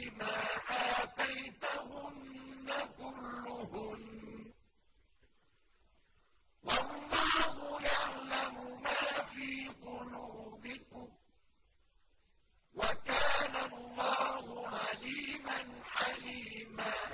بما آتيتهن كلهن. والله يعلم ما في قلوبكم. وكان الله عليما حليما.